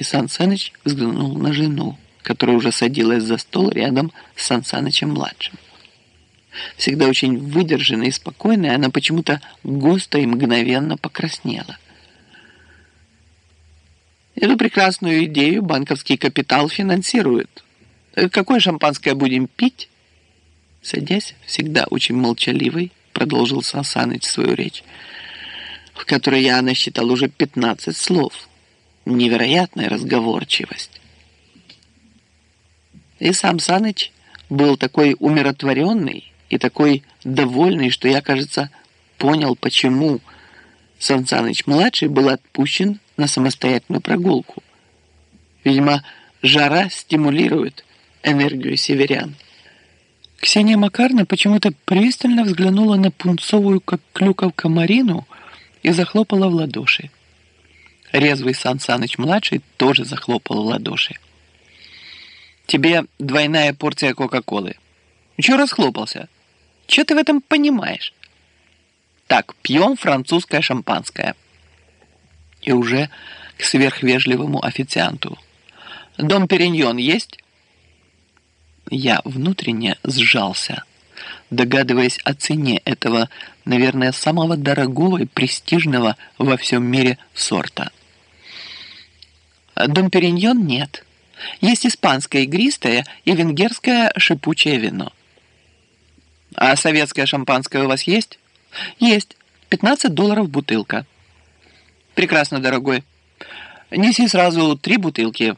И Сан Саныч взглянул на жену, которая уже садилась за стол рядом с Сан Санычем-младшим. Всегда очень выдержанная и спокойная, она почему-то густо и мгновенно покраснела. Эту прекрасную идею банковский капитал финансирует. Какое шампанское будем пить? Садясь, всегда очень молчаливый, продолжил Сансаныч свою речь, в которой я насчитал уже 15 слов. Невероятная разговорчивость. И сам Саныч был такой умиротворенный и такой довольный, что я, кажется, понял, почему Сан Саныч-младший был отпущен на самостоятельную прогулку. Видимо, жара стимулирует энергию северян. Ксения Макарна почему-то пристально взглянула на пунцовую, как клюковка, Марину и захлопала в ладоши. Резвый Сан Саныч-младший тоже захлопал в ладоши. «Тебе двойная порция Кока-Колы. Чего расхлопался? Че ты в этом понимаешь?» «Так, пьем французское шампанское». И уже к сверхвежливому официанту. «Дом Периньон есть?» Я внутренне сжался, догадываясь о цене этого, наверное, самого дорогого и престижного во всем мире сорта. Дом Периньон нет. Есть испанское игристое и венгерское шипучее вино. А советское шампанское у вас есть? Есть. 15 долларов бутылка. Прекрасно, дорогой. Неси сразу три бутылки.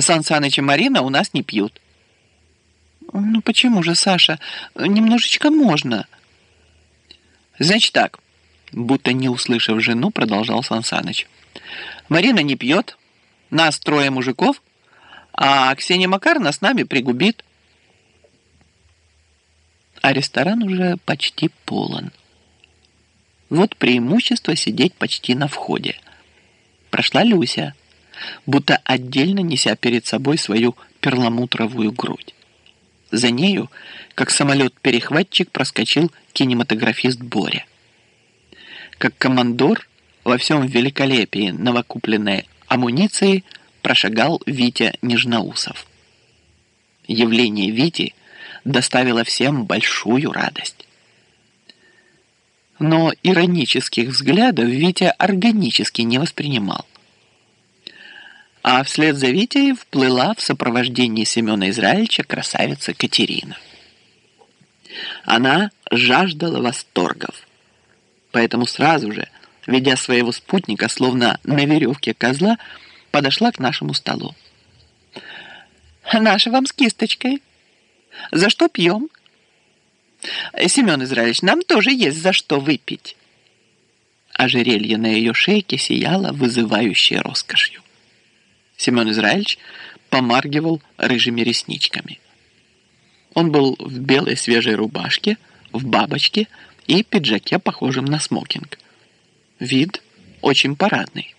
Сан Саныч и Марина у нас не пьют. Ну почему же, Саша? Немножечко можно. Значит так, будто не услышав жену, продолжал Сан Саныч. Марина не пьет, нас трое мужиков, а Ксения Макарна с нами пригубит. А ресторан уже почти полон. Вот преимущество сидеть почти на входе. Прошла Люся, будто отдельно неся перед собой свою перламутровую грудь. За нею, как самолет-перехватчик, проскочил кинематографист Боря. Как командор во всем великолепии новокупленной амуниции прошагал Витя Нежноусов. Явление Вити доставило всем большую радость. Но иронических взглядов Витя органически не воспринимал. А вслед за Витей вплыла в сопровождении Семена Израильевича красавица Катерина. Она жаждала восторгов, поэтому сразу же – ведя своего спутника, словно на веревке козла, подошла к нашему столу. «Наша вам с кисточкой. За что пьем?» «Семен Израилевич, нам тоже есть за что выпить». Ожерелье на ее шейке сияло вызывающей роскошью. Семен Израильевич помаргивал рыжими ресничками. Он был в белой свежей рубашке, в бабочке и пиджаке, похожем на смокинг. Вид очень парадный.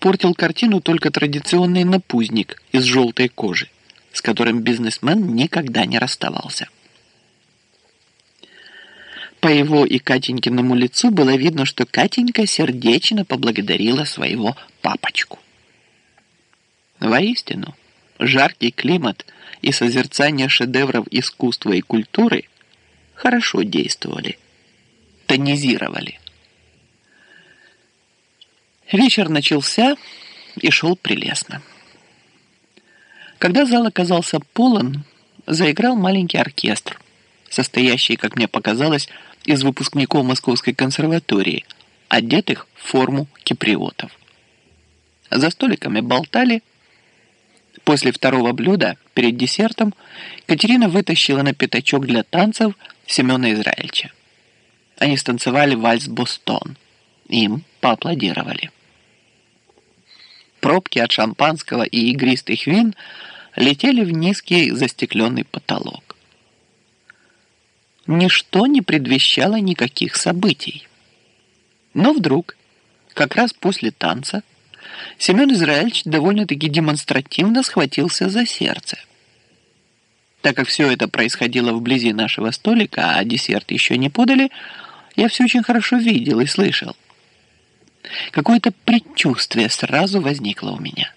Портил картину только традиционный напузник из желтой кожи, с которым бизнесмен никогда не расставался. По его и Катенькиному лицу было видно, что Катенька сердечно поблагодарила своего папочку. Воистину, жаркий климат и созерцание шедевров искусства и культуры хорошо действовали, тонизировали. Вечер начался и шел прелестно. Когда зал оказался полон, заиграл маленький оркестр, состоящий, как мне показалось, из выпускников Московской консерватории, одетых в форму киприотов. За столиками болтали. После второго блюда, перед десертом, Катерина вытащила на пятачок для танцев Семена Израильча. Они станцевали вальс «Бостон». Им поаплодировали. Пробки от шампанского и игристых вин летели в низкий застекленный потолок. Ничто не предвещало никаких событий. Но вдруг, как раз после танца, Семен Израильевич довольно-таки демонстративно схватился за сердце. Так как все это происходило вблизи нашего столика, а десерт еще не подали, я все очень хорошо видел и слышал. Какое-то предчувствие сразу возникло у меня.